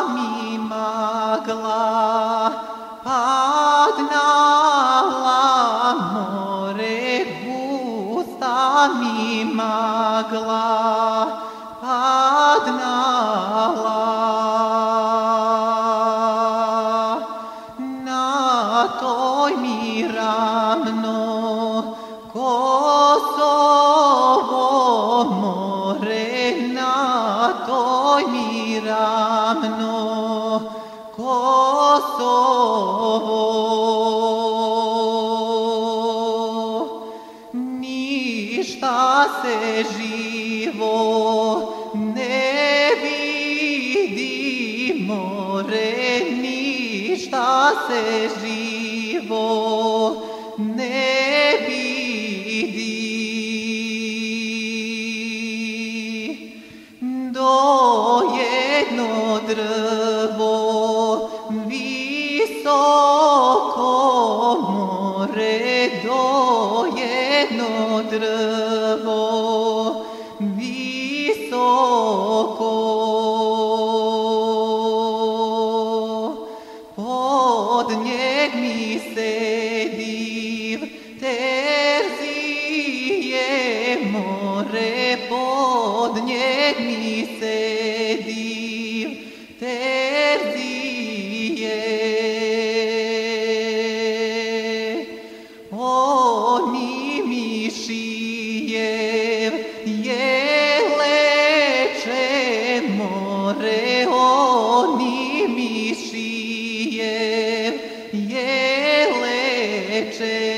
вами могла поднять. te živo ne vidimo re ništa se se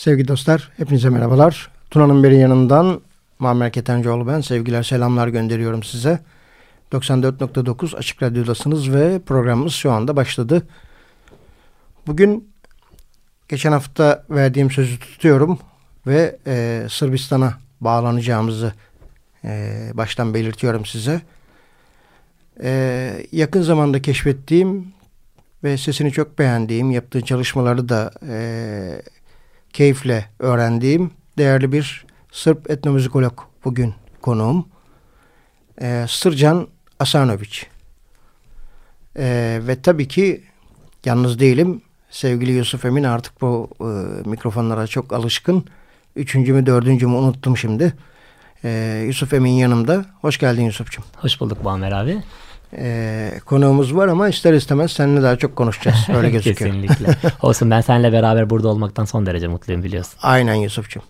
Sevgili dostlar, hepinize merhabalar. Tuna'nın beri yanından Muammer Ketencoğlu ben. Sevgiler, selamlar gönderiyorum size. 94.9 Açık Radyo'dasınız ve programımız şu anda başladı. Bugün geçen hafta verdiğim sözü tutuyorum ve e, Sırbistan'a bağlanacağımızı e, baştan belirtiyorum size. E, yakın zamanda keşfettiğim ve sesini çok beğendiğim, yaptığı çalışmaları da e, keyifle öğrendiğim değerli bir Sırp etnomüzikolog bugün konuğum. E, Sırcan Asanoviç. E, ve tabii ki yalnız değilim. Sevgili Yusuf Emin artık bu e, mikrofonlara çok alışkın. Üçüncü mü dördüncü mü unuttum şimdi. E, Yusuf Emin yanımda. Hoş geldin Yusuf'cum. Hoş bulduk Muammer abi. E, konuğumuz var ama ister istemez seninle daha çok konuşacağız. Öyle gözüküyor. Kesinlikle. Olsun ben seninle beraber burada olmaktan son derece mutluyum biliyorsun. Aynen Yusuf'cum.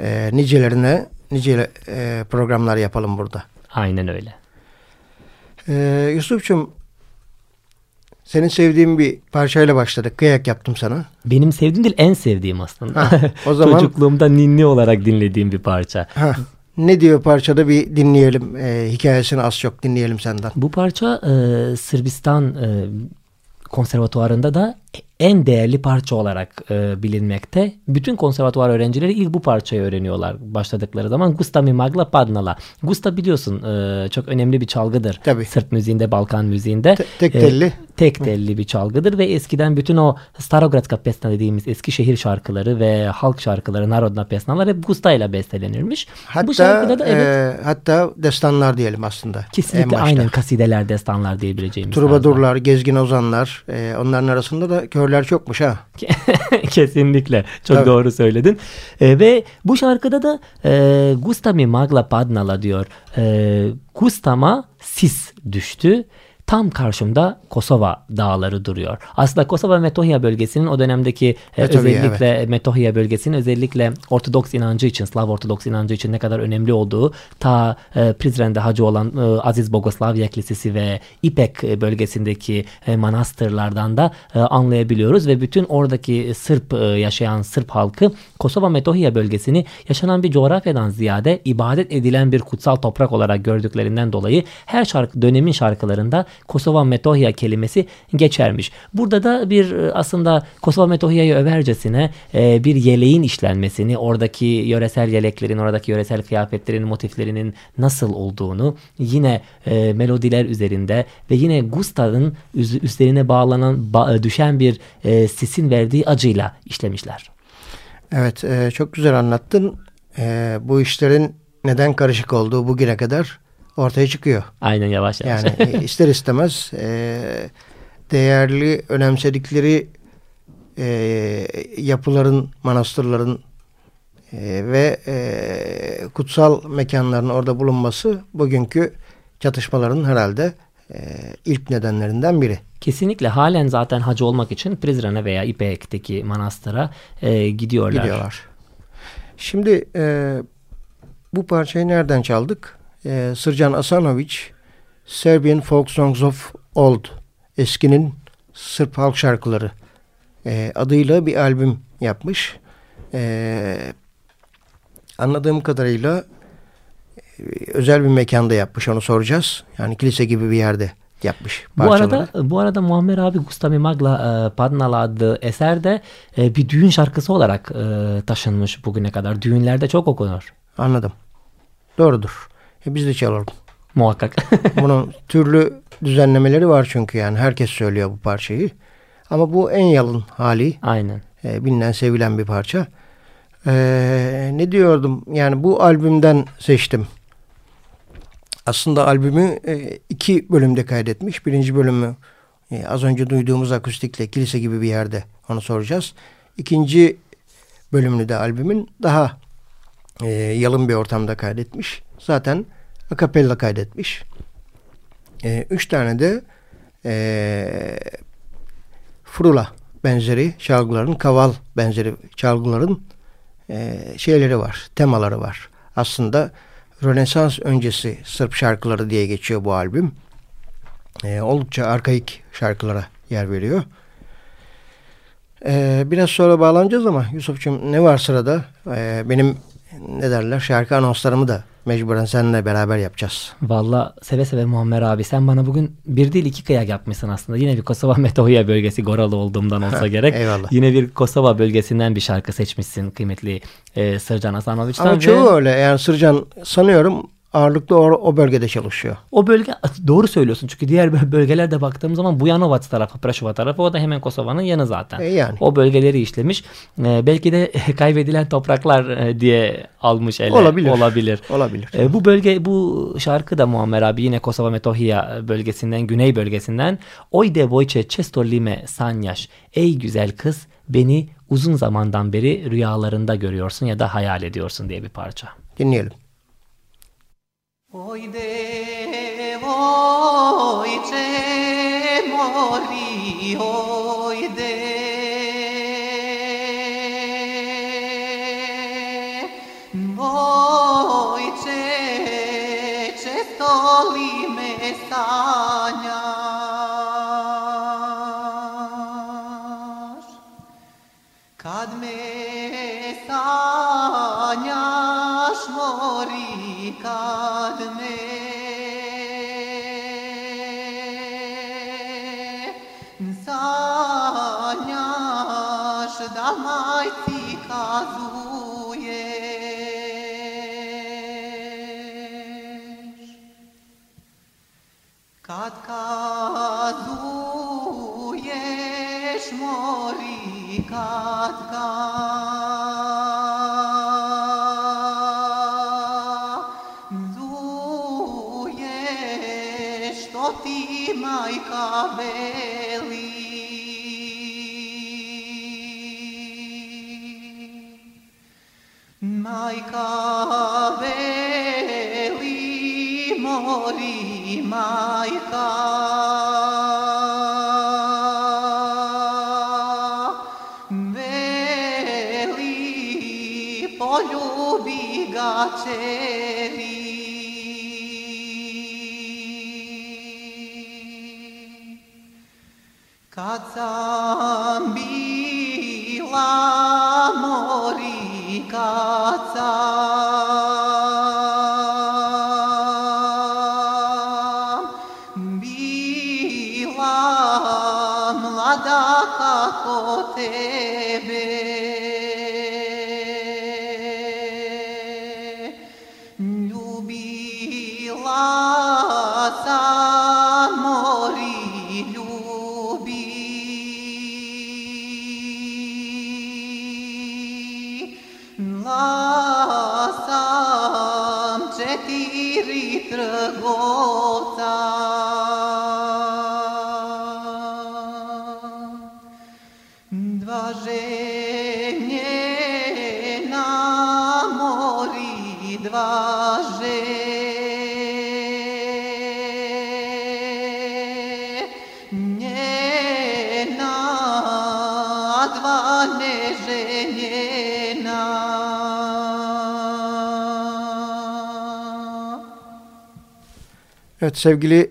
E, nicelerine nice e, programlar yapalım burada. Aynen öyle. E, Yusuf'cum senin sevdiğin bir parçayla başladık. Kıyak yaptım sana. Benim sevdiğim değil en sevdiğim aslında. Ha, o zaman Çocukluğumda ninni olarak dinlediğim bir parça. ha, ne diyor parçada bir dinleyelim. E, hikayesini az çok dinleyelim senden. Bu parça e, Sırbistan e, konservatuvarında da en değerli parça olarak e, bilinmekte. Bütün konservatuvar öğrencileri ilk bu parçayı öğreniyorlar başladıkları zaman. Gusta Mimagla Padnala. Gusta biliyorsun e, çok önemli bir çalgıdır. Tabii. Sırp müziğinde, Balkan müziğinde. Te- tek E, telli. Tek telli bir çalgıdır ve eskiden bütün o Starogradska pesna dediğimiz eski şehir şarkıları ve halk şarkıları, Narodna pesnalar hep Gusta ile bestelenirmiş. Hatta bu şarkıda da evet e, hatta destanlar diyelim aslında. kesinlikle aynen kasideler, destanlar diyebileceğimiz. Trubadurlar, gezgin ozanlar, e, onların arasında da körler çokmuş ha. Kesinlikle. Çok Tabii. doğru söyledin. E, ve bu şarkıda da e, Gusta mi magla padnala diyor. E, Gustama sis düştü. Tam karşımda Kosova dağları duruyor. Aslında Kosova Metohya bölgesinin o dönemdeki e, Metohya, özellikle Metohya bölgesinin özellikle Ortodoks inancı için, Slav Ortodoks inancı için ne kadar önemli olduğu ta e, Prizren'de hacı olan e, Aziz Bogoslavya Kilisesi ve İpek e, bölgesindeki e, manastırlardan da e, anlayabiliyoruz ve bütün oradaki Sırp e, yaşayan Sırp halkı Kosova Metohya bölgesini yaşanan bir coğrafyadan ziyade ibadet edilen bir kutsal toprak olarak gördüklerinden dolayı her şarkı dönemin şarkılarında Kosova Metohya kelimesi geçermiş. Burada da bir e, aslında Kosova Metohya'yı övercesine e, bir yeleğin işlenmesini, oradaki yöresel yeleklerin, oradaki yöresel kıyafetlerin, motiflerinin nasıl olduğunu yine e, melodiler üzerinde ve yine Gustav'ın üzerine bağlanan, ba- düşen bir e, sisin verdiği acıyla işlemişler. Evet e, çok güzel anlattın. E, bu işlerin neden karışık olduğu bugüne kadar ortaya çıkıyor. Aynen yavaş yavaş. Yani e, ister istemez e, değerli önemsedikleri e, yapıların, manastırların e, ve e, kutsal mekanların orada bulunması bugünkü çatışmaların herhalde e, ilk nedenlerinden biri. Kesinlikle halen zaten hacı olmak için Prizren'e veya İpek'teki manastıra e, gidiyorlar. Gidiyorlar. Şimdi e, bu parçayı nereden çaldık? E, Sırcan Asanovic Serbian Folk Songs of Old eskinin Sırp halk şarkıları e, adıyla bir albüm yapmış. E, anladığım kadarıyla e, özel bir mekanda yapmış onu soracağız. Yani kilise gibi bir yerde yapmış Bu arada bu arada Muammer abi Gustami Magla e, Padnala adlı eserde e, bir düğün şarkısı olarak e, taşınmış bugüne kadar. Düğünlerde çok okunur. Anladım. Doğrudur. E, biz de çalalım. Muhakkak. Bunun türlü düzenlemeleri var çünkü yani herkes söylüyor bu parçayı. Ama bu en yalın hali. Aynen. E, bilinen sevilen bir parça. E, ne diyordum? Yani bu albümden seçtim. Aslında albümü e, iki bölümde kaydetmiş. Birinci bölümü e, az önce duyduğumuz akustikle kilise gibi bir yerde onu soracağız. İkinci bölümünü de albümün daha e, yalın bir ortamda kaydetmiş. Zaten akapella kaydetmiş. E, üç tane de e, frula benzeri çalgıların, kaval benzeri çalgıların e, şeyleri var, temaları var. Aslında Rönesans öncesi Sırp şarkıları diye geçiyor bu albüm. E, oldukça arkaik şarkılara yer veriyor. E, biraz sonra bağlanacağız ama Yusuf'cum ne var sırada? E, benim ne derler şarkı anonslarımı da mecburen seninle beraber yapacağız. Valla seve seve Muammer abi sen bana bugün bir değil iki kıyak yapmışsın aslında. Yine bir Kosova Metohya bölgesi Goralı olduğumdan olsa gerek. eyvallah. Yine bir Kosova bölgesinden bir şarkı seçmişsin kıymetli e, Sırcan Hasanovic'ten. Ama ve- çoğu öyle. Yani Sırcan sanıyorum ağırlıklı o, o bölgede çalışıyor. O bölge doğru söylüyorsun çünkü diğer böl- bölgelerde baktığım zaman Bujanovac tarafı, Prešova tarafı o da hemen Kosova'nın yanı zaten. E yani. O bölgeleri işlemiş. Ee, belki de kaybedilen topraklar e, diye almış ele. Olabilir. Olabilir. Olabilir. Ee, bu bölge bu şarkı da Muammer abi yine Kosova Metohya bölgesinden, güney bölgesinden. Oyde Vojče često lime sanjaš. Ey güzel kız beni uzun zamandan beri rüyalarında görüyorsun ya da hayal ediyorsun diye bir parça. Dinleyelim. Oj devo Ojče mori, ojde. Ojče, često li me sanjaš? Kad me sanjaš, mori, kad me sanjaš, da majci Lasam četiri trgovca Evet sevgili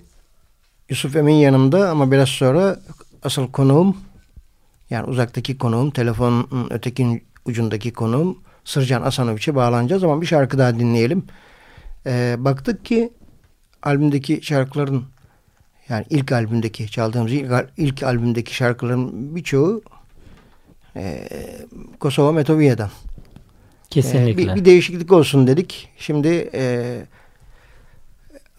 Yusuf Emin yanımda ama biraz sonra asıl konuğum yani uzaktaki konuğum telefonun öteki ucundaki konuğum Sırcan Asanoviç'e bağlanacağız ama bir şarkı daha dinleyelim. Ee, baktık ki albümdeki şarkıların yani ilk albümdeki çaldığımız ilk, ilk albümdeki şarkıların birçoğu e, Kosova Metoviye'den. Ee, Kesinlikle. bir, bir değişiklik olsun dedik. Şimdi e,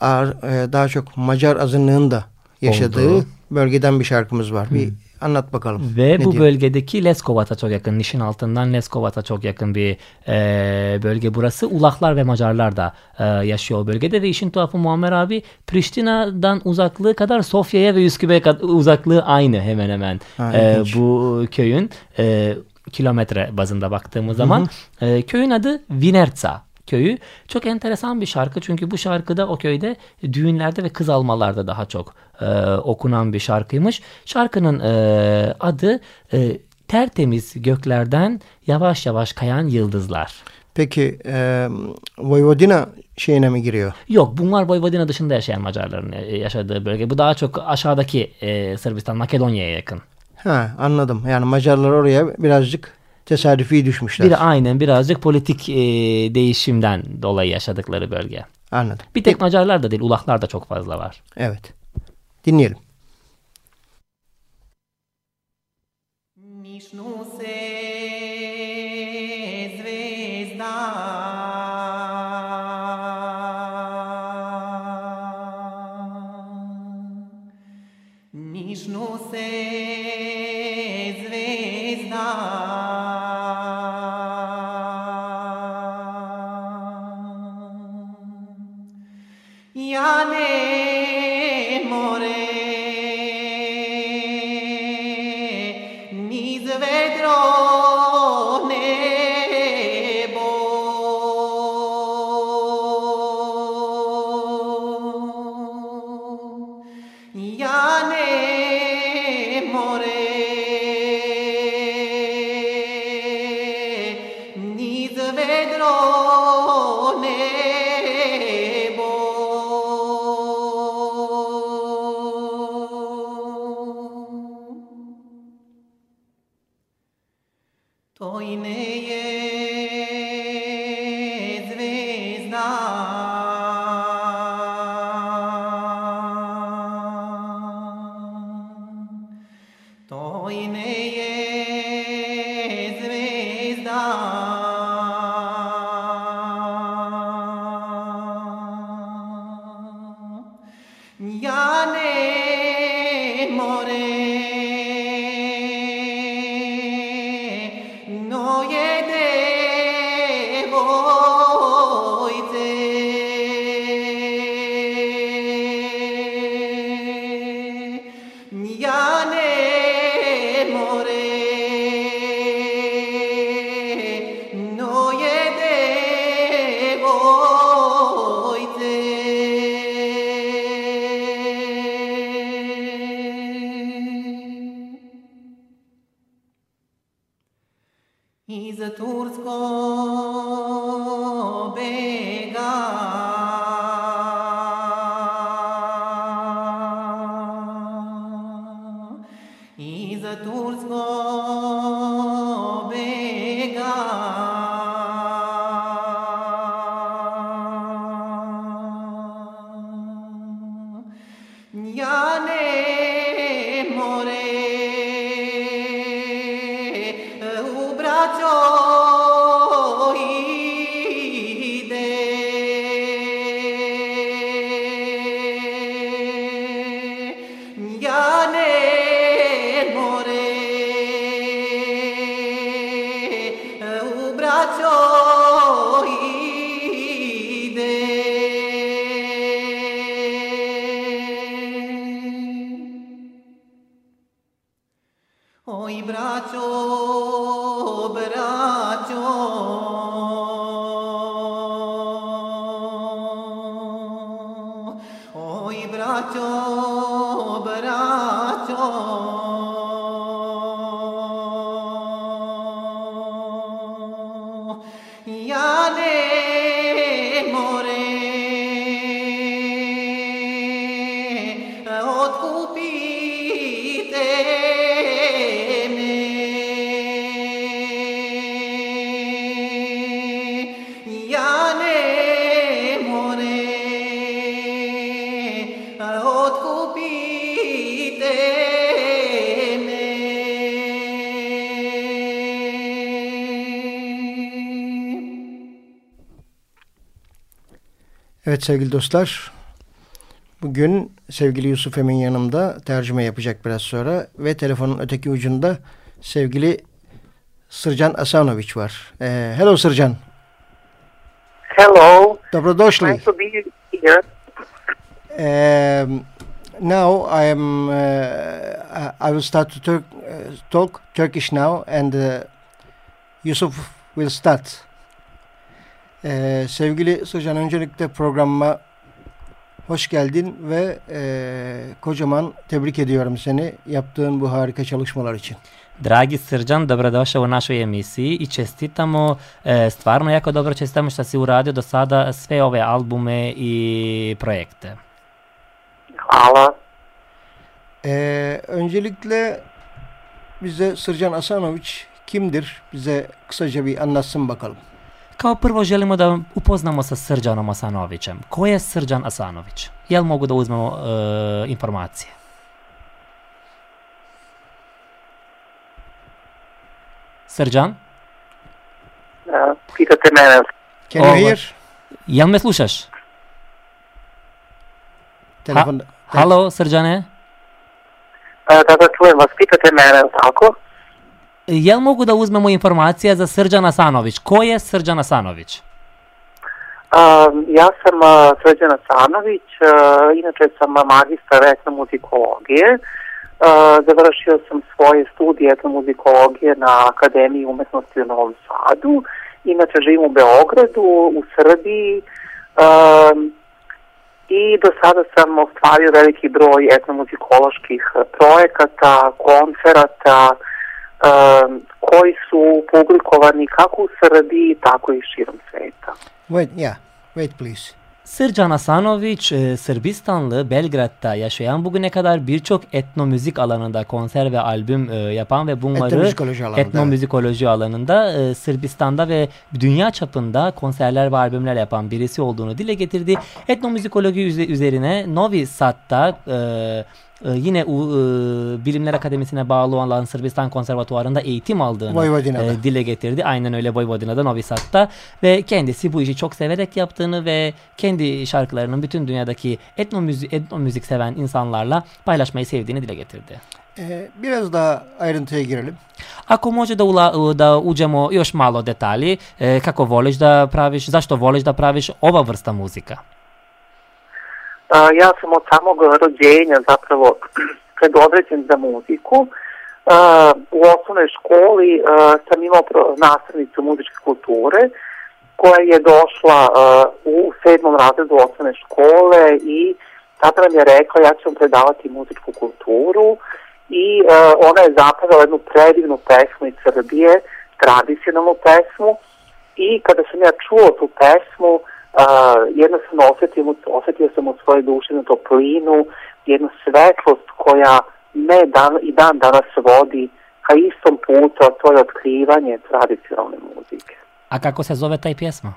ağır, e, daha çok Macar azınlığın da yaşadığı Oldu. bölgeden bir şarkımız var. Bir anlat bakalım. Ve Ne bu diyor? bölgedeki Leskovat'a çok yakın. Nişin altından Leskovat'a çok yakın bir e, bölge burası. Ulaklar ve Macarlar da e, yaşıyor o bölgede ve işin tuhafı Muammer abi Priştina'dan uzaklığı kadar Sofya'ya ve Üsküp'e uzaklığı aynı hemen hemen Ha, e, bu köyün e, kilometre bazında baktığımız zaman e, köyün adı Vinertsa köyü. Çok enteresan bir şarkı çünkü bu şarkıda o köyde düğünlerde ve kız almalarda daha çok e, okunan bir şarkıymış. Şarkının e, adı e, tertemiz göklerden yavaş yavaş kayan yıldızlar. Peki e, Vojvodina şeyine mi giriyor? Yok bunlar Vojvodina dışında yaşayan Macarların e, yaşadığı bölge. Bu daha çok aşağıdaki e, Sırbistan, Makedonya'ya yakın. Ha anladım. Yani Macarlar oraya birazcık tesadüfi düşmüşler. Bir aynen birazcık politik e, değişimden dolayı yaşadıkları bölge. Anladım. Bir tek Macarlar da değil, Ulaklar da çok fazla var. Evet. Dinleyelim. To Oi braccio Evet sevgili dostlar. Bugün sevgili Yusuf Emin yanımda tercüme yapacak biraz sonra ve telefonun öteki ucunda sevgili Sırcan Asanoviç var. Ee, hello Sırcan. Hello, Dobrodošli. nice to be here. Um, now I am. Uh, I will start to Turk, uh, talk Turkish now, and uh, Yusuf will start. Ee, sevgili Sırcan, öncelikle programıma hoş geldin ve e, kocaman tebrik ediyorum seni yaptığın bu harika çalışmalar için. Dragi Srđan, dobrodošao u našoj emisiji i čestitamo, e, stvarno jako dobro čestitamo što si uradio do sada sve ove albume i projekte. Hvala. Ee, öncelikle bize Sırcan Asanović kimdir? Bize kısaca bir anlatsın bakalım. Kao prvo želimo da upoznamo sa Srđanom Asanovićem. Ko je Srđan Asanović? Jel mogu da uzmemo e, informacije? Srđan, E, Pitate mene, Can you Over. hear? jel me slušaš? Telefon, Halo, Srđane? e, da da čujem vas, pitate mene, tako? Jel mogu da uzmemo informacije za Srđan Asanović? Ko je Srđan Asanović? E, ja sam e, Srđana Sanović, e, inače sam magistar etnomuzikologije. E, završio sam svoje studije etnomuzikologije na Akademiji umetnosti u Novom Sadu. Inače živim u Beogradu, u Srbiji. E, I do sada sam ostvario veliki broj etnomuzikoloških projekata, koncerata, e, koji su publikovani kako u Srbiji, tako i širom sveta. Wait, yeah. Wait please. Sırcan Asanoviç, e, Sırbistanlı Belgrad'da yaşayan bugüne kadar birçok etnomüzik alanında konser ve albüm e, yapan ve bunları Etnomüzikoloji alanında, etnomüzikoloji alanında e, Sırbistan'da ve dünya çapında konserler ve albümler yapan birisi olduğunu dile getirdi. Etnomüzikoloji üze- üzerine Novi Sad'da e, e, yine e, Bilimler Akademisi'ne bağlı olan Sırbistan Konservatuvarı'nda eğitim aldığını e, dile getirdi. Aynen öyle Vojvodina'da Novi Sad'da ve kendisi bu işi çok severek yaptığını ve kendi şarkılarının bütün dünyadaki etnomüzik, etnomüzik seven insanlarla paylaşmayı sevdiğini dile getirdi. Ee, biraz daha ayrıntıya girelim. Ako može da, ula, da uđemo još malo detalji, e, kako voliš da praviš, zašto voliš da praviš ova vrsta muzika? Uh, ja sam od samog rođenja zapravo predodređen za muziku. Uh, u osnovnoj školi sam imao nastavnicu muzičke kulture koja je došla u sedmom razredu osnovne škole i tada nam je rekla ja ću vam predavati muzičku kulturu i ona je zapravo jednu predivnu pesmu iz Srbije, tradicionalnu pesmu i kada sam ja čuo tu pesmu Uh, jednostavno osjetio, mu- osjetio sam u svojoj duši jednu toplinu, jednu svetlost koja me dan, i dan danas vodi ka istom putu, a to je otkrivanje tradicionalne muzike. A kako se zove taj pjesma?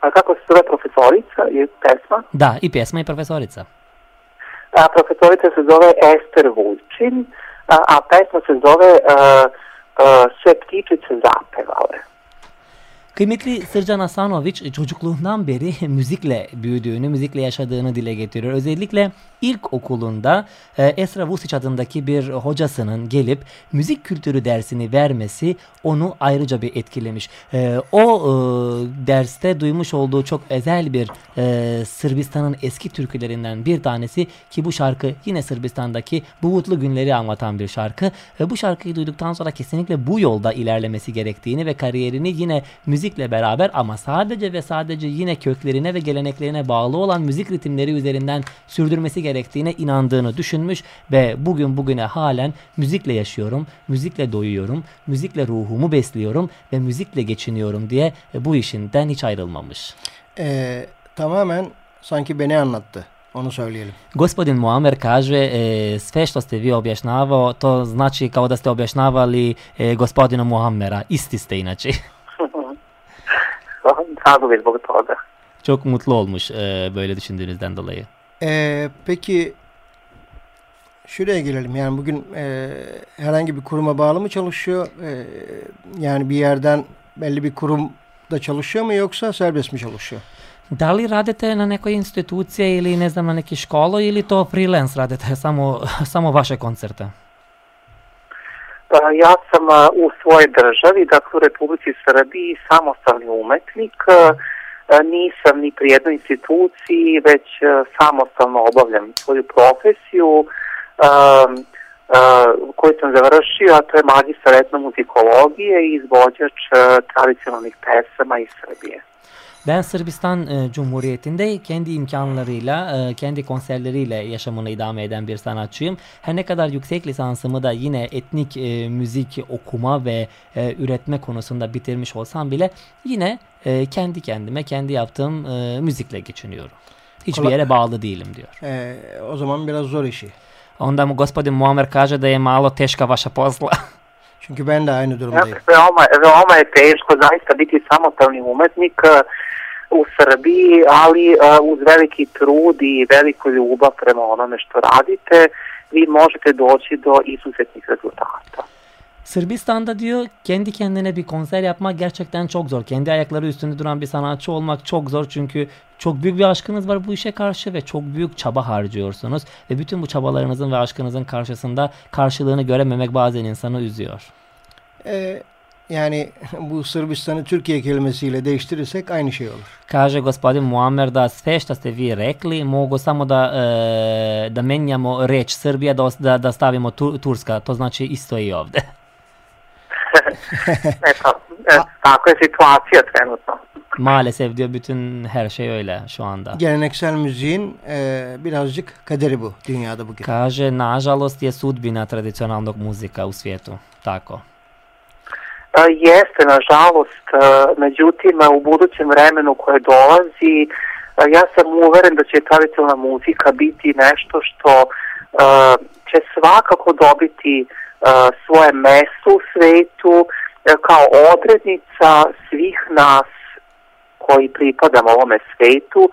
A kako se zove profesorica i pesma? Da, i pjesma i profesorica. A, profesorica se zove Ester Vujčin, a, a pesma se zove uh, uh, Sve ptičice zapevale. Kıymetli Sırcan Asanoviç çocukluğundan beri müzikle büyüdüğünü, müzikle yaşadığını dile getiriyor. Özellikle ilk okulunda e, Esra Vusic adındaki bir hocasının gelip müzik kültürü dersini vermesi onu ayrıca bir etkilemiş. E, o e, derste duymuş olduğu çok özel bir Sırbistan'ın eski türkülerinden bir tanesi ki bu şarkı yine Sırbistan'daki bu mutlu günleri anlatan bir şarkı. Bu şarkıyı duyduktan sonra kesinlikle bu yolda ilerlemesi gerektiğini ve kariyerini yine müzikle beraber ama sadece ve sadece yine köklerine ve geleneklerine bağlı olan müzik ritimleri üzerinden sürdürmesi gerektiğine inandığını düşünmüş ve bugün bugüne halen müzikle yaşıyorum, müzikle doyuyorum, müzikle ruhumu besliyorum ve müzikle geçiniyorum diye bu işinden hiç ayrılmamış. Ee, tamamen sanki beni anlattı. Onu söyleyelim. Gospodin Muamer kaže e, sve što ste vi objašnjavao, to znači kao da ste objašnjavali e, gospodina Muammera. Isti ste inače. Zadovoljno zbog toga. Çok mutlu olmuş e, böyle düşündüğünüzden dolayı. Ee, peki şuraya gelelim. Yani bugün e, herhangi bir kuruma bağlı mı çalışıyor? Ee, yani bir yerden belli bir kurumda çalışıyor mu yoksa serbest mi çalışıyor? Da li radite na nekoj instituciji ili ne znam na neki školo ili to freelance radite samo, samo vaše koncerte? Ja sam u svojoj državi, dakle u Republici Srbiji, samostalni umetnik. Nisam ni pri jednoj instituciji, već samostalno obavljam svoju profesiju koju sam završio, a to je magistar etnomuzikologije i izvođač tradicionalnih pesama iz Srbije. Ben Sırbistan e, Cumhuriyeti'nde kendi imkanlarıyla, e, kendi konserleriyle yaşamını idame eden bir sanatçıyım. Her ne kadar yüksek lisansımı da yine etnik e, müzik okuma ve e, üretme konusunda bitirmiş olsam bile yine e, kendi kendime, kendi yaptığım e, müzikle geçiniyorum. Hiçbir yere bağlı değilim diyor. Ee, o zaman biraz zor işi. Onda mu gospodin Muammer kaže da je malo teška vaša posla. Çünkü ben de aynı durumdayım. Veoma, veoma je teško zaista biti samostalni umetnik e, u Srbiji, ali e, uz veliki trud i veliku ljubav prema onome što radite, vi možete doći do izuzetnih rezultata. Sırbistan'da diyor kendi kendine bir konser yapmak gerçekten çok zor. Kendi ayakları üstünde duran bir sanatçı olmak çok zor çünkü çok büyük bir aşkınız var bu işe karşı ve çok büyük çaba harcıyorsunuz. Ve bütün bu çabalarınızın ve aşkınızın karşısında karşılığını görememek bazen insanı üzüyor. Ee, yani bu Sırbistan'ı Türkiye kelimesiyle değiştirirsek aynı şey olur. Kaže gospodin Muammer da sve što ste vi rekli mogu samo da, e, da menjamo reč Srbija da, da, da stavimo tu, Turska. To znači isto i ovde. Eto, e, tako je situacija trenutno. Maalesef diyor bütün her şey öyle şu anda. Geleneksel müziğin e, birazcık kaderi bu dünyada bugün. Kaže, nažalost je sudbina tradicionalnog muzika u svijetu. Tako. E, Jeste, nažalost, e, međutim, u budućem vremenu koje dolazi, e, ja sam uveren da će tradicionalna muzika biti nešto što e, će svakako dobiti e, svoje mesto u svetu e, kao odrednica svih nas koji pripadamo ovome svetu,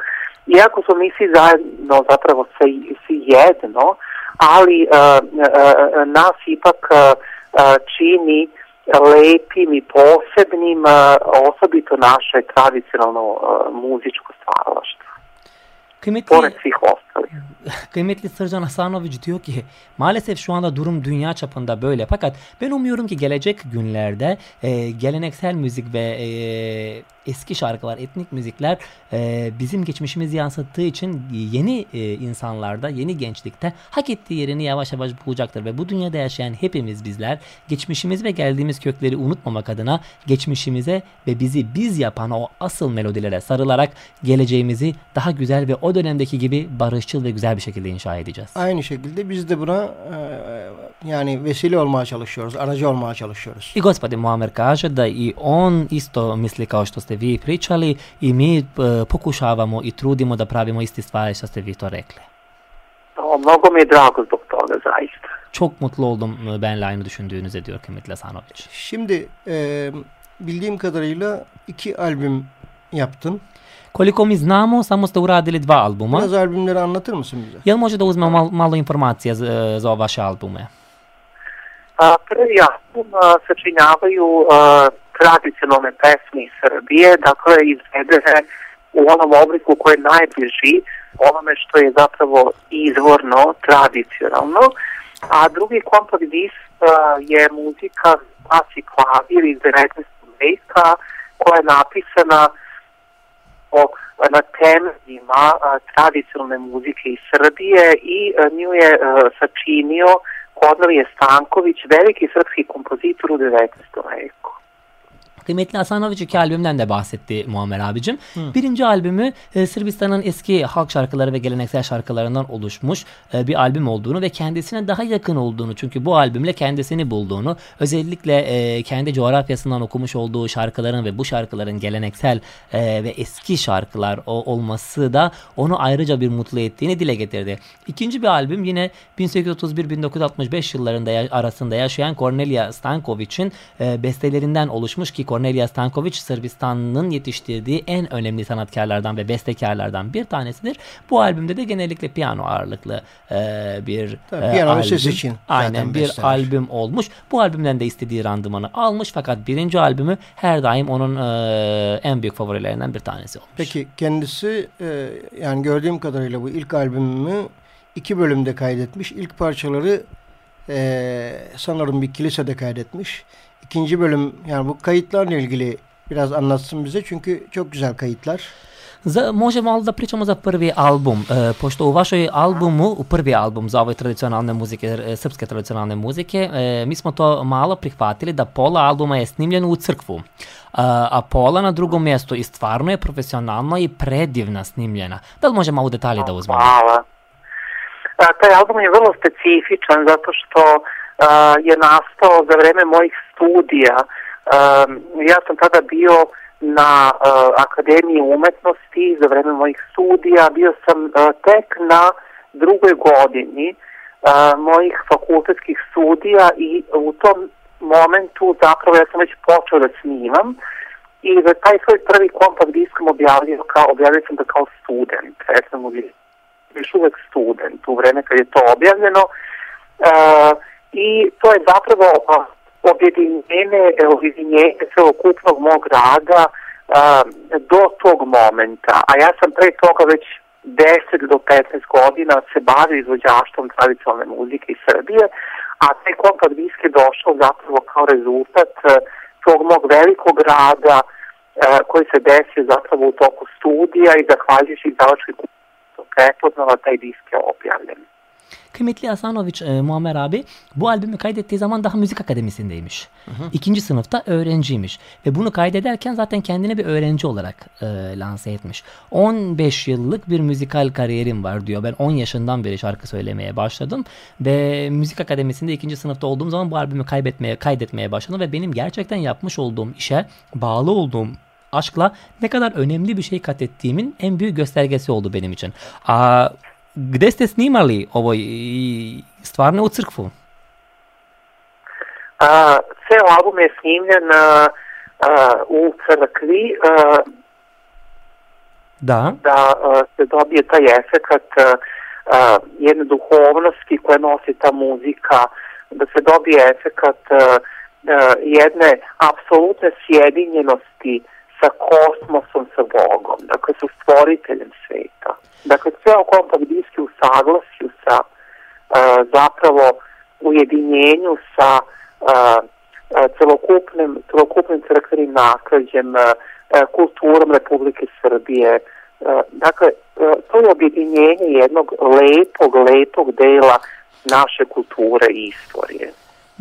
iako smo mi svi zajedno zapravo svi, svi jedno, ali e, e, nas ipak e, e, čini lepim i posebnim, osobito naše tradicionalno e, muzičko stvaralaštvo, pored svih ostalih. kıymetli Sırcan Hasanovic diyor ki maalesef şu anda durum dünya çapında böyle. Fakat ben umuyorum ki gelecek günlerde e, geleneksel müzik ve e, eski şarkılar, etnik müzikler e, bizim geçmişimizi yansıttığı için yeni e, insanlarda, yeni gençlikte hak ettiği yerini yavaş yavaş bulacaktır ve bu dünyada yaşayan hepimiz bizler geçmişimiz ve geldiğimiz kökleri unutmamak adına geçmişimize ve bizi biz yapan o asıl melodilere sarılarak geleceğimizi daha güzel ve o dönemdeki gibi barışçıl ve güzel bir şekilde inşa edeceğiz. Aynı şekilde biz de buna e, yani vesile olmaya çalışıyoruz, aracı olmaya çalışıyoruz. I gospodin Muamer kaže da i on isto misli kao što ste vi pričali i mi e, pokušavamo i trudimo da pravimo isti stvari što ste vi to rekli. O, Mnogo mi je drago zbog toga, zaista. Çok mutlu oldum e, benle aynı düşündüğünüze diyor kıymetli Hasanovic. Şimdi e, bildiğim kadarıyla iki albüm yaptın. Koliko mi znamo, samo ste uradili dva albuma. Biraz albümleri anlatır mısın bize? Jel može da uzmemo mal, malo informacija za, za vaše albume? A, prvi album a, sačinjavaju a, tradicionalne pesme iz Srbije, dakle izvedene u onom obliku koji je najbliži onome što je zapravo izvorno, tradicionalno, a drugi kompakt disk je muzika bas i klavir iz 19. veka koja je napisana o, na temeljima tradicionalne muzike iz Srbije i nju je sačinio Kornelije Stanković, veliki srpski kompozitor u 19. veku. Kıymetli Hasanovic iki albümden de bahsetti Muammer abicim. Birinci albümü e, Sırbistan'ın eski halk şarkıları ve geleneksel şarkılarından oluşmuş e, bir albüm olduğunu ve kendisine daha yakın olduğunu çünkü bu albümle kendisini bulduğunu özellikle e, kendi coğrafyasından okumuş olduğu şarkıların ve bu şarkıların geleneksel e, ve eski şarkılar o, olması da onu ayrıca bir mutlu ettiğini dile getirdi. İkinci bir albüm yine 1831-1965 yıllarında ya- arasında yaşayan Cornelia Stankovic'in e, bestelerinden oluşmuş ki Cornelia Stankovic Sırbistan'ın yetiştirdiği en önemli sanatkarlardan ve bestekarlardan bir tanesidir. Bu albümde de genellikle piyano ağırlıklı e, bir Tabii, e, piyano albüm. ses için Aynen bir besteler. albüm olmuş. Bu albümden de istediği randımanı almış fakat birinci albümü her daim onun e, en büyük favorilerinden bir tanesi olmuş. Peki kendisi e, yani gördüğüm kadarıyla bu ilk albümü iki bölümde kaydetmiş. İlk parçaları e, sanırım bir kilisede kaydetmiş. İkinci bölüm yani bu kayıtlarla ilgili biraz anlatsın bize çünkü çok güzel kayıtlar. Za, možemo ali da pričamo za prvi album, e, pošto u vašoj albumu, u prvi album za ove tradicionalne muzike, e, srpske tradicionalne muzike, e, mi smo to malo prihvatili da pola albuma je snimljeno u crkvu, a, a pola na drugom mjestu i stvarno je profesionalno i predivna snimljena. Da li možemo u detalje da uzmemo? Hvala. A, taj album je vrlo specifičan zato što a, je nastao za vreme mojih studija. Ja sam tada bio na a, Akademiji umetnosti za vreme mojih studija. Bio sam a, tek na drugoj godini a, mojih fakultetskih studija i u tom momentu zapravo ja sam već počeo da snimam i da taj svoj prvi kompakt disk sam objavio kao, objavio sam da kao student, ja uvijek još uvek student u vreme kad je to objavljeno e, i to je zapravo objedinjenje, objedinjenje celokupnog mog rada a, do tog momenta, a ja sam pre toga već 10 do 15 godina se bavio izvođaštvom tradicionalne muzike iz Srbije, a taj kompakt disk je došao zapravo kao rezultat e, tog mog velikog rada e, koji se desio zapravo u toku studija i zahvaljujući izdavačkoj kući prepoznala taj disk je. Kıymetli Hasanoviç e, Muammer abi bu albümü kaydettiği zaman daha müzik akademisindeymiş. İkinci sınıfta öğrenciymiş. Ve bunu kaydederken zaten kendini bir öğrenci olarak e, lanse etmiş. 15 yıllık bir müzikal kariyerim var diyor. Ben 10 yaşından beri şarkı söylemeye başladım. Ve müzik akademisinde ikinci sınıfta olduğum zaman bu albümü kaybetmeye, kaydetmeye başladım. Ve benim gerçekten yapmış olduğum işe bağlı olduğum aşkla ne kadar önemli bir şey kat ettiğimin en büyük göstergesi oldu benim için. A gde ste snimali ovo i stvarno u crkvu? A, ceo album je snimljen a, a, u crkvi a, Da. da a, se dobije taj efekat a, a, jedne duhovnosti koje nosi ta muzika, da se dobije efekat a, a, jedne apsolutne sjedinjenosti sa kosmosom, sa Bogom, dakle sa stvoriteljem sveta. Dakle, ceo kompakt disk u saglasju sa a, zapravo ujedinjenju sa a, celokupnim, celokupnim crkvenim nakrađem, a, kulturom Republike Srbije. A, dakle, a, to je objedinjenje jednog lepog, lepog dela naše kulture i istorije.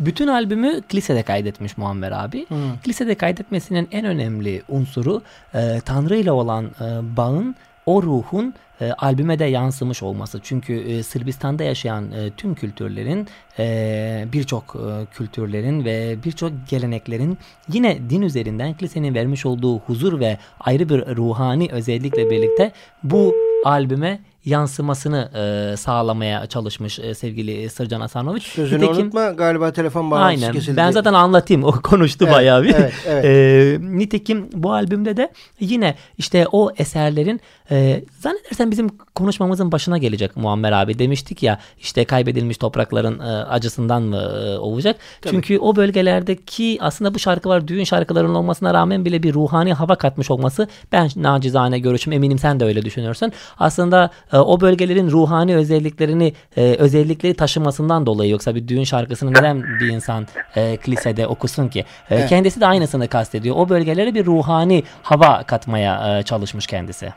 Bütün albümü kilisede kaydetmiş Muammer abi. Kilisede kaydetmesinin en önemli unsuru e, Tanrı ile olan e, bağın o ruhun e, albüme de yansımış olması. Çünkü e, Sırbistan'da yaşayan e, tüm kültürlerin, e, birçok e, kültürlerin ve birçok geleneklerin yine din üzerinden kilisenin vermiş olduğu huzur ve ayrı bir ruhani özellikle birlikte bu albüme yansımasını e, sağlamaya çalışmış e, sevgili Sırcan Asanoviç. Sözünü Nitekim- unutma galiba telefon bağlantısı Aynen. kesildi. Ben zaten anlatayım. O konuştu Evet, bayağı bir. evet, evet. Ee, nitekim bu albümde de yine işte o eserlerin e, zannedersem bizim konuşmamızın başına gelecek Muammer abi. Demiştik ya işte kaybedilmiş toprakların e, acısından mı e, olacak? Çünkü o bölgelerdeki aslında bu şarkılar düğün şarkılarının olmasına rağmen bile bir ruhani hava katmış olması ben nacizane görüşüm eminim sen de öyle düşünürsün. Aslında e, o bölgelerin ruhani özelliklerini e, özellikleri taşımasından dolayı yoksa bir düğün şarkısını neden bir insan e, kilisede okusun ki? E, Evet. Kendisi de aynısını kastediyor. O bölgelere bir ruhani hava katmaya e, çalışmış kendisi.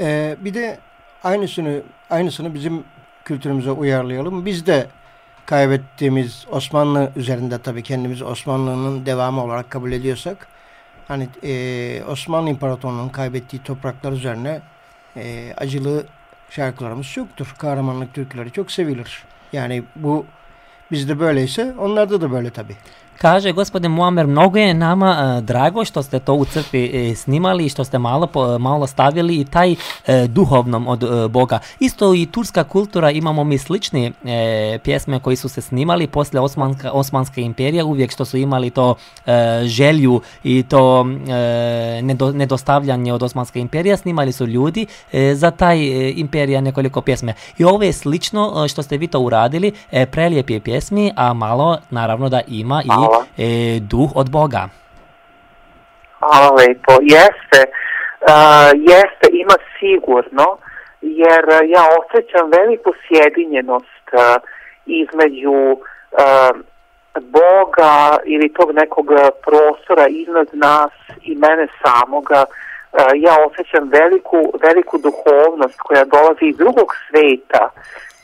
Ee, bir de aynısını aynısını bizim kültürümüze uyarlayalım. Biz de kaybettiğimiz Osmanlı üzerinde tabii kendimizi Osmanlı'nın devamı olarak kabul ediyorsak hani e, Osmanlı İmparatorluğu'nun kaybettiği topraklar üzerine e, acılı şarkılarımız yoktur. Kahramanlık türküleri çok sevilir. Yani bu bizde böyleyse onlarda da böyle tabii. Kaže gospodin Muammer, mnogo je nama e, drago što ste to u crkvi e, snimali i što ste malo, po- malo stavili i taj e, duhovnom od e, Boga. Isto i turska kultura imamo mi slični e, pjesme koji su se snimali poslije Osmanska, Osmanske imperije, uvijek što su imali to e, želju i to e, nedo, nedostavljanje od Osmanske imperije, snimali su ljudi e, za taj e, imperija nekoliko pjesme. I ovo je slično e, što ste vi to uradili, e, prelijep je pjesmi, a malo naravno da ima i Hvala. e, duh od Boga. Hvala lepo. Jeste, uh, jeste, ima sigurno, jer ja osjećam veliku sjedinjenost uh, između uh, Boga ili tog nekog prostora iznad nas i mene samoga. Uh, ja osjećam veliku, veliku duhovnost koja dolazi iz drugog sveta,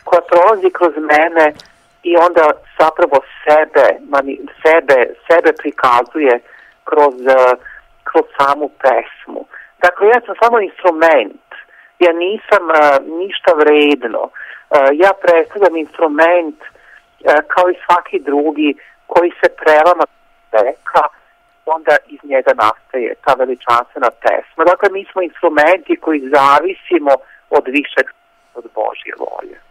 koja prolazi kroz mene i onda zapravo sebe, mani, sebe, sebe prikazuje kroz, uh, kroz samu pesmu. Dakle, ja sam samo instrument. Ja nisam uh, ništa vredno. Uh, ja predstavljam instrument uh, kao i svaki drugi koji se prelama veka onda iz njega nastaje ta veličanstvena pesma. Dakle, mi smo instrumenti koji zavisimo od višeg, od Božje volje.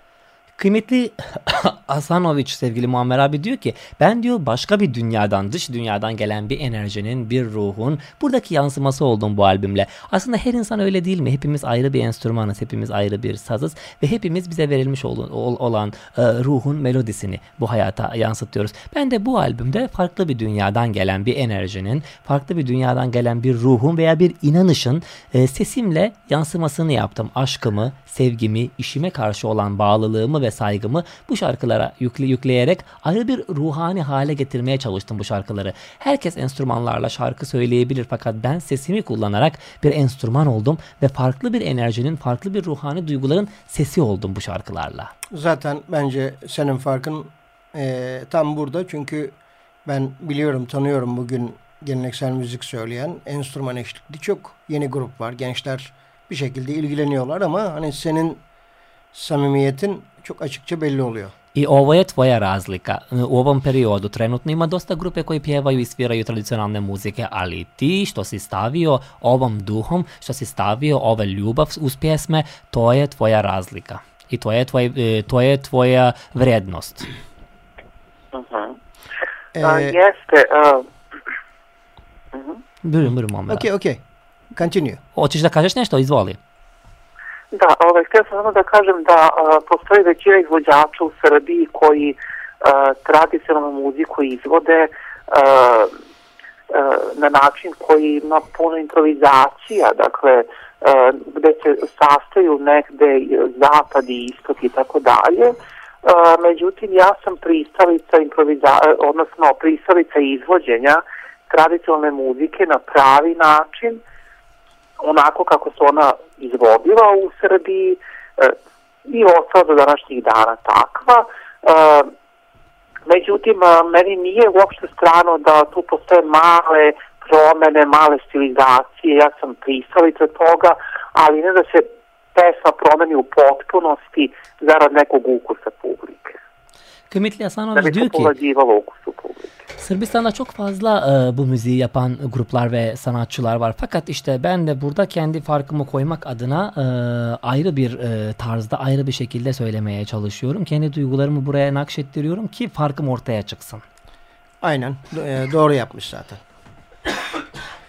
Kıymetli Hasanoviç sevgili Muammer abi diyor ki ben diyor başka bir dünyadan dış dünyadan gelen bir enerjinin bir ruhun buradaki yansıması oldum bu albümle. Aslında her insan öyle değil mi? Hepimiz ayrı bir enstrümanız, hepimiz ayrı bir sazız ve hepimiz bize verilmiş olan, olan e, ruhun melodisini bu hayata yansıtıyoruz. Ben de bu albümde farklı bir dünyadan gelen bir enerjinin, farklı bir dünyadan gelen bir ruhun veya bir inanışın e, sesimle yansımasını yaptım. Aşkımı, sevgimi, işime karşı olan bağlılığımı ve ve saygımı bu şarkılara yükle, yükleyerek ayrı bir ruhani hale getirmeye çalıştım bu şarkıları. Herkes enstrümanlarla şarkı söyleyebilir fakat ben sesimi kullanarak bir enstrüman oldum ve farklı bir enerjinin, farklı bir ruhani duyguların sesi oldum bu şarkılarla. Zaten bence senin farkın e, tam burada çünkü ben biliyorum, tanıyorum bugün geleneksel müzik söyleyen enstrüman eşlikli çok yeni grup var. Gençler bir şekilde ilgileniyorlar ama hani senin samimiyetin çok açıkça belli oluyor. I ovo je tvoja razlika. U ovom periodu trenutno ima dosta grupe koji pjevaju i sviraju tradicionalne muzike, ali ti što si stavio ovom duhom, što si stavio ove ljubav uz pjesme, to je tvoja razlika. I to je, tvoj, e, to je tvoja vrednost. Mhm. E, A, jeste, a, mhm. Buyurun, buyurun Muammer. okey okey. Continue. Hoćeš da kažeš nešto? Izvoli. Da, ovaj, htio sam samo da kažem da a, postoji većina izvođača u Srbiji koji a, tradicionalnu muziku izvode a, a, na način koji ima puno improvizacija, dakle, a, gde se sastaju negde zapad i istok i tako dalje. Međutim, ja sam pristalica improviza, odnosno pristalica izvođenja tradicionalne muzike na pravi način, onako kako se ona izvodila u Srbiji e, i ostala do današnjih dana takva. E, međutim, a, meni nije uopšte strano da tu postoje male promene, male stilizacije, ja sam pristalica toga, ali ne da se pesma promeni u potpunosti zarad nekog ukusa publike. Kıymetli Hasanović bi diyor ki. Sırbistan'da çok fazla e, bu müziği yapan gruplar ve sanatçılar var. Fakat işte ben de burada kendi farkımı koymak adına e, ayrı bir e, tarzda, ayrı bir şekilde söylemeye çalışıyorum. Kendi duygularımı buraya nakşettiriyorum ki farkım ortaya çıksın. Aynen. E, doğru yapmış zaten.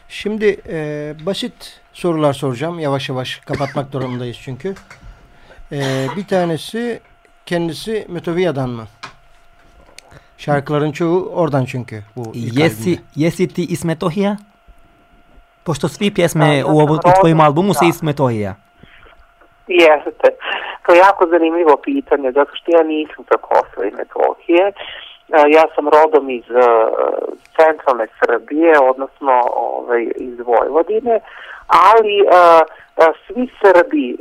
Şimdi e, basit sorular soracağım. Yavaş yavaş kapatmak durumundayız çünkü. E, bir tanesi kendisi Metoviya'dan mı? Şarkıların çoğu oradan çünkü. Bu Jesi, jesi ti iz Metohija? Pošto svi pjesme Da, ja u, ovo, u tvojim rodom, albumu su da. iz Metohija. Jeste. To je jako zanimljivo pitanje, zato što ja nisam sa Kosova i Metohije. E, Ja sam rodom iz e, centralne Srbije, odnosno ovaj, iz Vojvodine, ali e, e, svi Srbi e,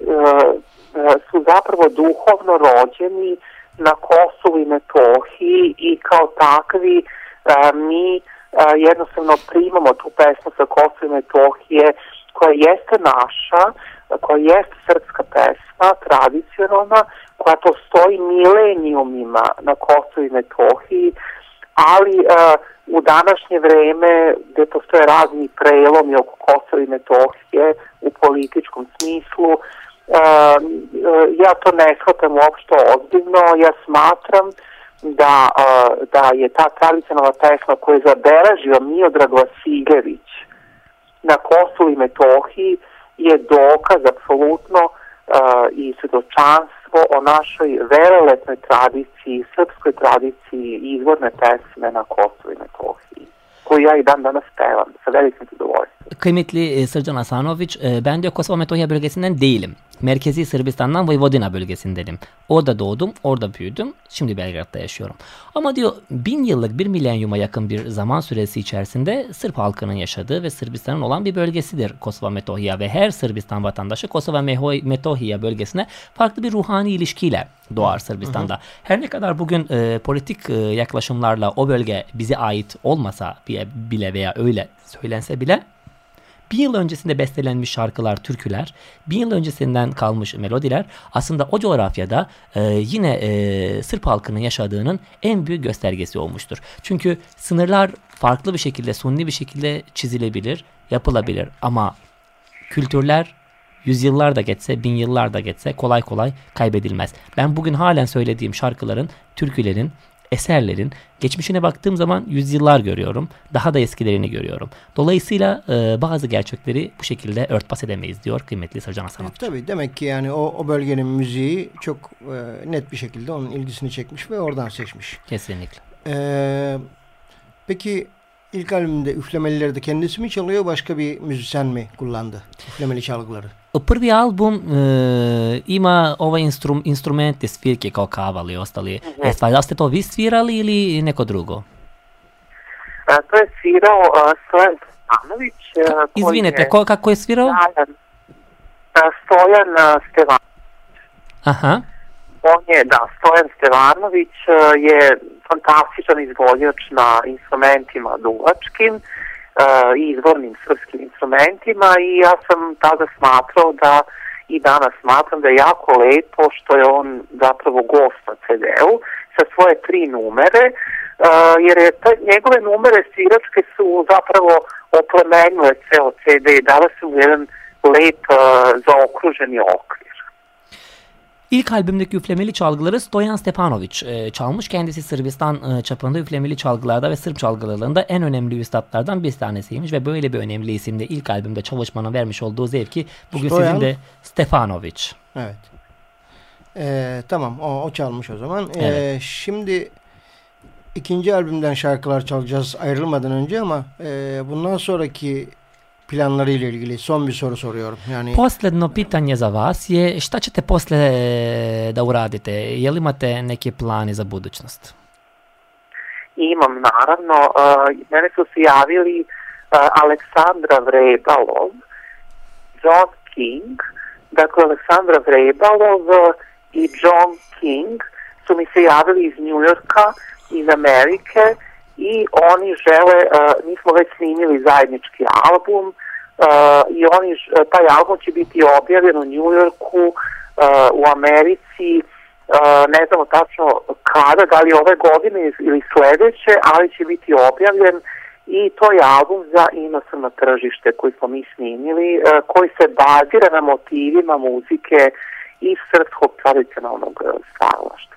su zapravo duhovno rođeni na Kosovu i Metohiji i kao takvi e, mi e, jednostavno primamo tu pesmu sa Kosova i Metohije koja jeste naša, koja jeste srpska pesma, tradicionalna, koja postoji milenijumima na Kosovu i Metohiji, ali e, u današnje vreme gde postoje razni prelomi oko Kosova i Metohije u političkom smislu, ja to ne shvatam uopšte ozbiljno, ja smatram da, e, da je ta tradicionalna pesma koju je zabeležio Miodrag Vasiljević na Kosovu i Metohiji je dokaz apsolutno uh, i svedočanstvo o našoj veleletnoj tradiciji, srpskoj tradiciji izvorne pesme na Kosovu i Metohiji, koju ja i dan danas pevam sa velikim zadovoljstvom. Kıymetli e, Sırcan Hasanoviç, e, ben de Kosova Metohija bölgesinden değilim. Merkezi Sırbistan'dan Vojvodina bölgesindenim. Orada doğdum, orada büyüdüm. Şimdi Belgrad'da yaşıyorum. Ama diyor bin yıllık bir milenyuma yakın bir zaman süresi içerisinde Sırp halkının yaşadığı ve Sırbistan'ın olan bir bölgesidir Kosova Metohija ve her Sırbistan vatandaşı Kosova Metohija bölgesine farklı bir ruhani ilişkiyle doğar Sırbistan'da. Her ne kadar bugün e, politik e, yaklaşımlarla o bölge bize ait olmasa bile veya öyle söylense bile bin yıl öncesinde bestelenmiş şarkılar, türküler, bin yıl öncesinden kalmış melodiler aslında o coğrafyada e, yine e, Sırp halkının yaşadığının en büyük göstergesi olmuştur. Çünkü sınırlar farklı bir şekilde, sunni bir şekilde çizilebilir, yapılabilir ama kültürler yüzyıllar da geçse, bin yıllar da geçse kolay kolay kaybedilmez. Ben bugün halen söylediğim şarkıların, türkülerin, eserlerin geçmişine baktığım zaman yüzyıllar görüyorum. Daha da eskilerini görüyorum. Dolayısıyla e, bazı gerçekleri bu şekilde örtbas edemeyiz diyor kıymetli Sırcan Hasan E, tabii demek ki yani o, o bölgenin müziği çok e, net bir şekilde onun ilgisini çekmiş ve oradan seçmiş. Kesinlikle. E, peki ilk albümde üflemelileri de kendisi mi çalıyor başka bir müzisyen mi kullandı üflemeli çalgıları? Prvi album e, ima ovaj instrum, instrumente, svirke kao kaval i ostali. E, stvari, da ste to vi svirali ili neko drugo? E, to je svirao e, Stojan Stevanović. koji Izvinete, je ko, kako je svirao? Stojan, Stojan e, Stevanović. Aha. On je, da, Stojan Stevanović e, je fantastičan izvođač na instrumentima duvačkim e, i izvornim srpskim instrumentima i ja sam tada smatrao da i danas smatram da je jako lepo što je on zapravo gost na CD-u sa svoje tri numere, e, jer je te, njegove numere sviračke su zapravo oplemenile ceo CD i dale su jedan lep e, zaokruženi okvir. İlk albümdeki üflemeli çalgıları Stoyan Stepanovic e, çalmış. Kendisi Sırbistan e, çapında üflemeli çalgılarda ve Sırp çalgılarında en önemli üstadlardan bir tanesiymiş ve böyle bir önemli isimde ilk albümde çalışmanın vermiş olduğu zevki bugün Stoyan. sizin de Stefanovic. Evet. Ee, tamam o, o çalmış o zaman. Ee, Evet. Şimdi ikinci albümden şarkılar çalacağız ayrılmadan önce ama e, bundan sonraki planları ile ilgili son bir soru soruyorum. Yani Posledno pitanje za vas je šta ćete posle e, da uradite? Je li imate neke plani za budućnost? Imam, naravno. Uh, mene su se javili uh, Aleksandra Vrebalov, John King, dakle Aleksandra Vrebalov i John King su mi se javili iz Njujorka, iz Amerike i oni žele, uh, mi smo već snimili zajednički album uh, i oni, ž- taj album će biti objavljen u Njujorku, uh, u Americi, ne znamo tačno kada, da li ove godine ili sledeće, ali će biti objavljen i to je album za inostrano tržište koji smo mi snimili, koji se bazira na motivima muzike iz srpskog tradicionalnog stvaralaštva.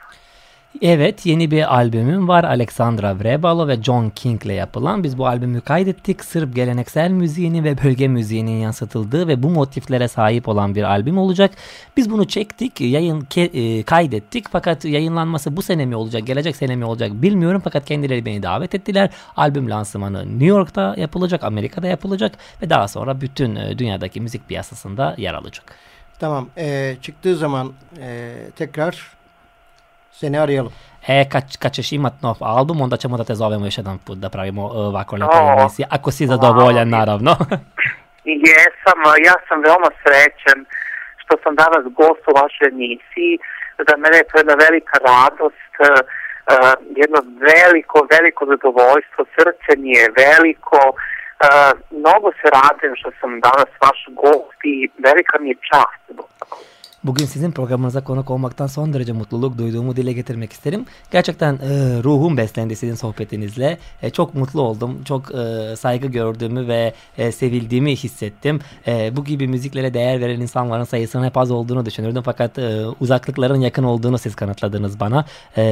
Evet yeni bir albümüm var Alexandra Vrebalo ve John King ile yapılan. Biz bu albümü kaydettik. Sırp geleneksel müziğinin ve bölge müziğinin yansıtıldığı ve bu motiflere sahip olan bir albüm olacak. Biz bunu çektik, yayın e, kaydettik fakat yayınlanması bu sene mi olacak, gelecek sene mi olacak bilmiyorum fakat kendileri beni davet ettiler. Albüm lansmanı New York'ta yapılacak, Amerika'da yapılacak ve daha sonra bütün e, dünyadaki müzik piyasasında yer alacak. tamam e, çıktığı zaman e, tekrar arayalım. E, kad, kad ćeš imat nov album, onda ćemo da te zovemo još jedan put da pravimo e, ovako lepe O, emisije. Ako si zadovoljan, naravno. I jesam, ja sam veoma srećen što sam danas gost u vašoj emisiji. Za mene je to jedna velika radost, uh, uh, jedno veliko, veliko zadovoljstvo, srce mi je veliko. Uh, mnogo se radujem što sam danas vaš gost i velika mi je čast. zbog toga. Bugün sizin programınıza konuk olmaktan son derece mutluluk duyduğumu dile getirmek isterim. Gerçekten e, ruhum beslendi sizin sohbetinizle. E, çok mutlu oldum. Çok e, saygı gördüğümü ve e, sevildiğimi hissettim. E, bu gibi müziklere değer veren insanların sayısının hep az olduğunu düşünürdüm. Fakat e, uzaklıkların yakın olduğunu siz kanıtladınız bana. E,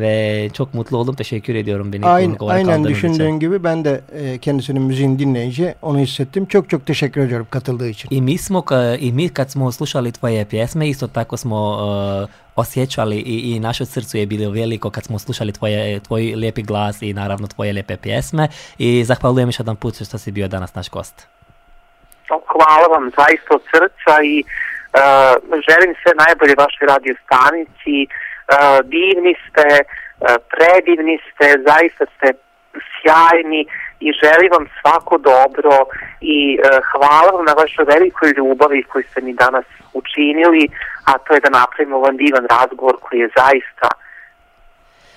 ve çok mutlu oldum. Teşekkür ediyorum beni Aynen, konuk olarak aynen düşündüğün için. gibi ben de e, kendisinin müziğini dinleyince onu hissettim. Çok çok teşekkür ediyorum katıldığı için. I mi smo, ka- i mi kad smo slušali tvoje pjesme, isto tako smo uh, osjećali i, i naše srcu je bilo veliko kad smo slušali tvoje, tvoj lijepi glas i naravno tvoje lijepe pjesme i zahvaljujem još jedan put što si bio danas naš gost. Hvala vam zaista od srca i uh, želim sve najbolje vašoj radio stanici. Uh, divni ste, uh, predivni ste, zaista ste sjajni i želim vam svako dobro i uh, hvala vam na vašoj velikoj ljubavi koju ste mi danas učinili, a to je da napravimo ovaj divan razgovor koji je zaista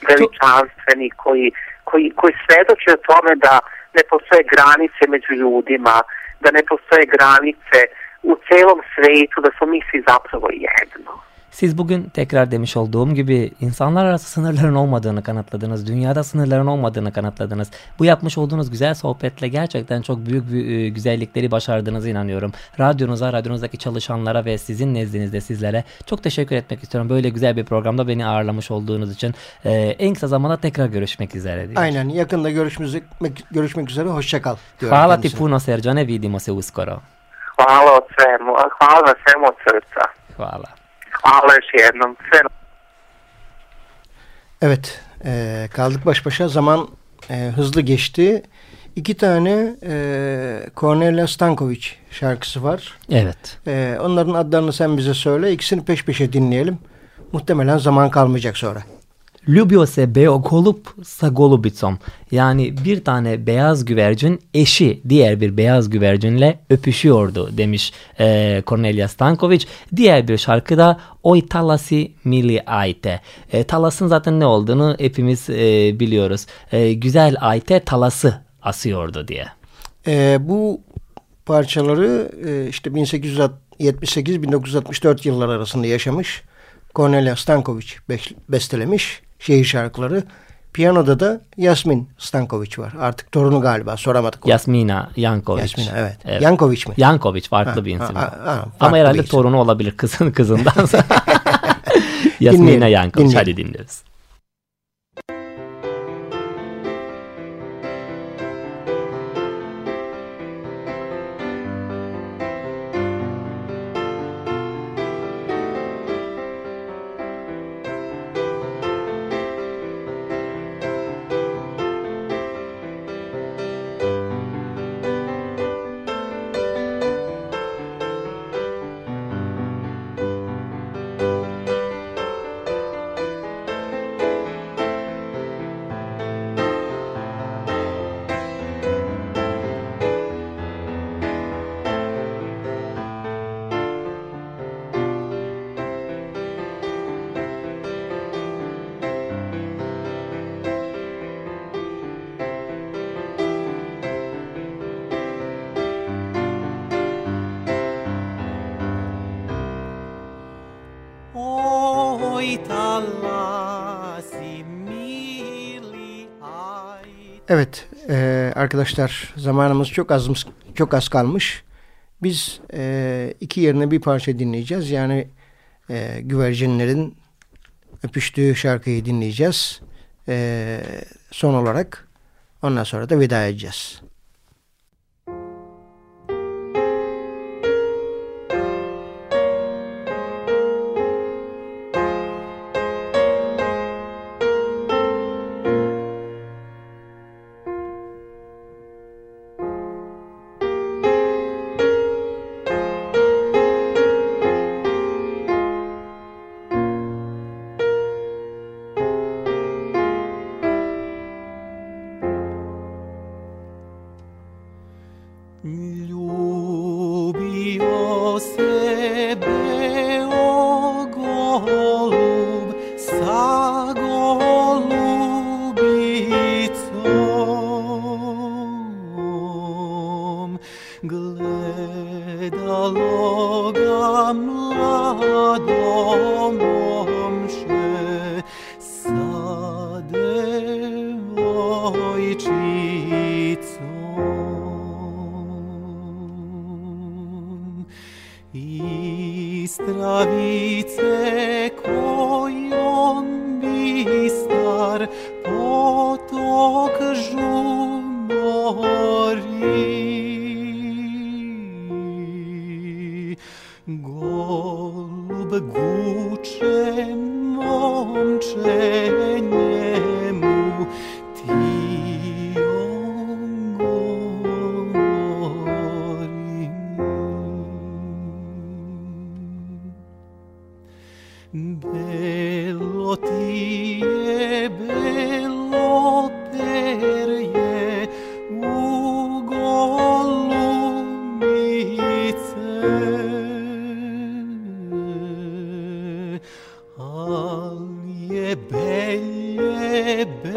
veličanstveni, koji, koji, koji svedoči o tome da ne postoje granice među ljudima, da ne postoje granice u celom svetu, da smo mi svi zapravo jedno. Siz bugün tekrar demiş olduğum gibi insanlar arası sınırların olmadığını kanıtladınız. Dünyada sınırların olmadığını kanıtladınız. Bu yapmış olduğunuz güzel sohbetle gerçekten çok büyük bir, e, güzellikleri başardığınızı inanıyorum. Radyonuza, radyonuzdaki çalışanlara ve sizin nezdinizde sizlere çok teşekkür etmek istiyorum. Böyle güzel bir programda beni ağırlamış olduğunuz için. Ee, en kısa zamanda tekrar görüşmek üzere. diyorum. Aynen yakında görüşmek, görüşmek üzere. Hoşça kal. diyorum Hvala ti puno Serđane, vidimo se uskoro. Hvala od svemu, hvala svemu od srca. Hvala. Hvala još jednom. Sve Evet, e, kaldık baş başa. Zaman e, hızlı geçti. İki tane e, Cornelia Stankovic şarkısı var. Evet. E, onların adlarını sen bize söyle. İkisini peş peşe dinleyelim. Muhtemelen zaman kalmayacak sonra. Ljubio se beo golub sa golubicom. Yani bir tane beyaz güvercin eşi diğer bir beyaz güvercinle öpüşüyordu demiş e, Cornelia Stankovic. Diğer bir şarkıda Oy talasi mili ayte. E, talasın zaten ne olduğunu hepimiz e, biliyoruz. E, güzel ayte talası asıyordu diye. E, bu parçaları e, işte 1878-1964 yıllar arasında yaşamış Cornelia Stankovic bestelemiş şehir şarkıları. Piyanoda da Yasmin Stankovic var. Artık torunu galiba soramadık. onu. Yasmina Yankovic. Yasmina evet. Yankovic mi? Yankovic farklı Ha, bir isim. ha, ha, ha, farklı Ama herhalde torunu olabilir kızın kızından. Yasmina Dinleyelim, Yankovic. dinleyelim. Hadi dinliyoruz. Arkadaşlar zamanımız çok az çok az kalmış. Biz e, iki yerine bir parça dinleyeceğiz. Yani e, güvercinlerin öpüştüğü şarkıyı dinleyeceğiz. E, son olarak ondan sonra da veda edeceğiz. Belje,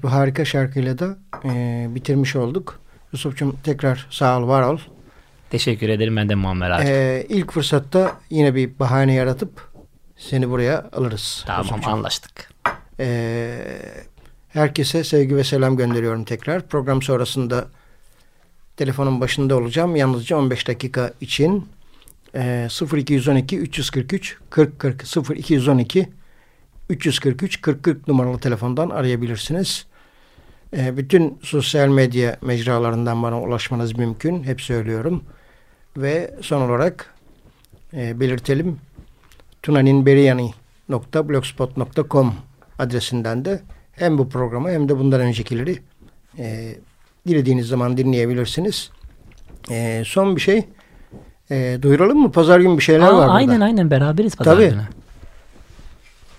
Evet bu harika şarkıyla da e, bitirmiş olduk. Yusuf'cum tekrar sağ ol var ol. Teşekkür ederim ben de Muammer abi. E, ilk fırsatta yine bir bahane yaratıp seni buraya alırız. tamam Yusuf'cum. anlaştık. E, herkese sevgi ve selam gönderiyorum tekrar. Program sonrasında telefonun başında olacağım. Yalnızca 15 dakika için e, 0212 343 40 40 0212 343 40 40 numaralı telefondan arayabilirsiniz. E, bütün sosyal medya mecralarından bana ulaşmanız mümkün. Hep söylüyorum. Ve son olarak e, belirtelim. tunaninberiyani.blogspot.com adresinden de hem bu programı hem de bundan öncekileri e, dilediğiniz zaman dinleyebilirsiniz. E, son bir şey e, duyuralım mı? Pazar günü bir şeyler Aa, var burada. aynen aynen beraberiz pazar Tabii. günü.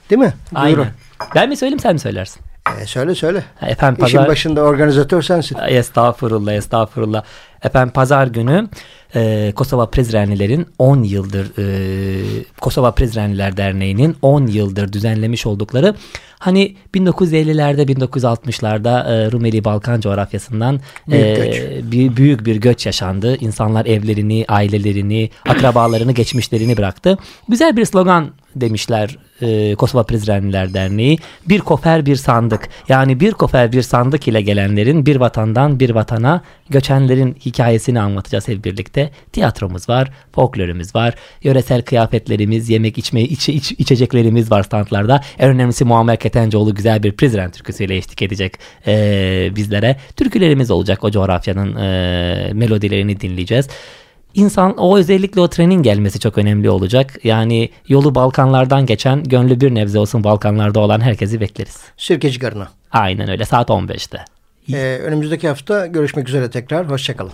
Değil mi? Duyurun. Aynen. Ben mi söyleyeyim sen mi söylersin? E, söyle söyle. Efendim İşin pazar... başında organizatör sensin. Estağfurullah, estağfurullah. Efendim pazar günü e, Kosova Prizrenlilerin 10 yıldır e, Kosova Prizrenliler Derneği'nin 10 yıldır düzenlemiş oldukları hani 1950'lerde 1960'larda e, Rumeli Balkan coğrafyasından Büyük e, göç. bir büyük bir göç yaşandı. İnsanlar evlerini, ailelerini, akrabalarını, geçmişlerini bıraktı. Güzel bir slogan demişler e, Kosova Prizrenliler Derneği. Bir kofer bir sandık. Yani bir kofer bir sandık ile gelenlerin bir vatandan bir vatana göçenlerin hikayesini anlatacağız hep birlikte. Tiyatromuz var, folklorumuz var, yöresel kıyafetlerimiz, yemek içme iç, iç- içeceklerimiz var standlarda. En önemlisi Muammer Ketencoğlu güzel bir Prizren türküsüyle eşlik edecek e, bizlere. Türkülerimiz olacak o coğrafyanın e, melodilerini dinleyeceğiz. İnsan o özellikle o trenin gelmesi çok önemli olacak. Yani yolu Balkanlardan geçen, gönlü bir nebze olsun Balkanlarda olan herkesi bekleriz. Sirkeci Garı'na. Aynen öyle saat 15'te. E, önümüzdeki hafta görüşmek üzere tekrar. Hoşçakalın.